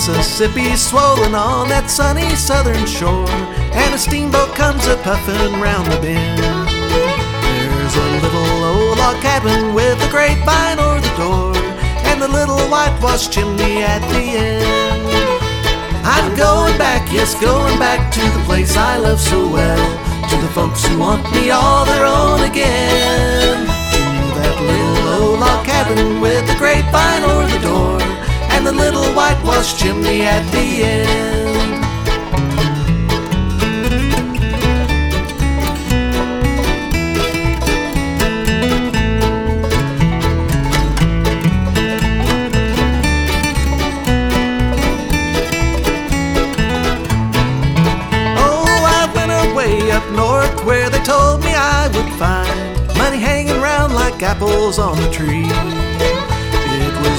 Mississippi swollen on that sunny southern shore, and a steamboat comes a puffin' round the bend. There's a little old log cabin with a grapevine o'er the door, and a little whitewashed chimney at the end. I'm going back, yes, going back to the place I love so well, to the folks who want me all their own whitewashed chimney at the end. Oh, I went away up north where they told me I would find money hanging round like apples on the tree.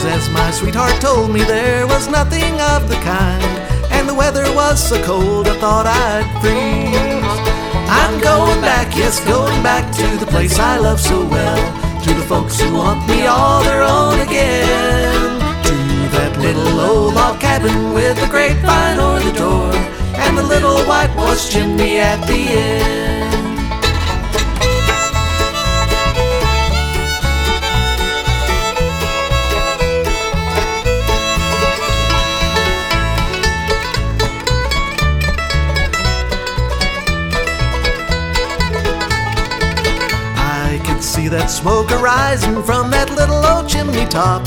As my sweetheart told me there was nothing of the kind, and the weather was so cold I thought I'd freeze. I'm going back, yes, going back to the place I love so well, to the folks who want me all their own again. To that little old log cabin with the grapevine o'er the door, and the little whitewashed chimney at the end. See that smoke arising from that little old chimney top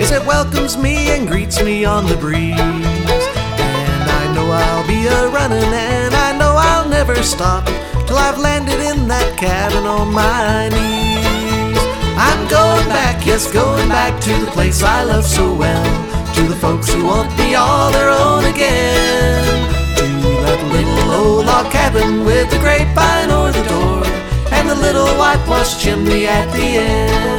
as it welcomes me and greets me on the breeze. And I know I'll be a running and I know I'll never stop till I've landed in that cabin on my knees. I'm going back, yes, going back to the place I love so well, to the folks who want me all their own again. Whitewashed chimney at the end.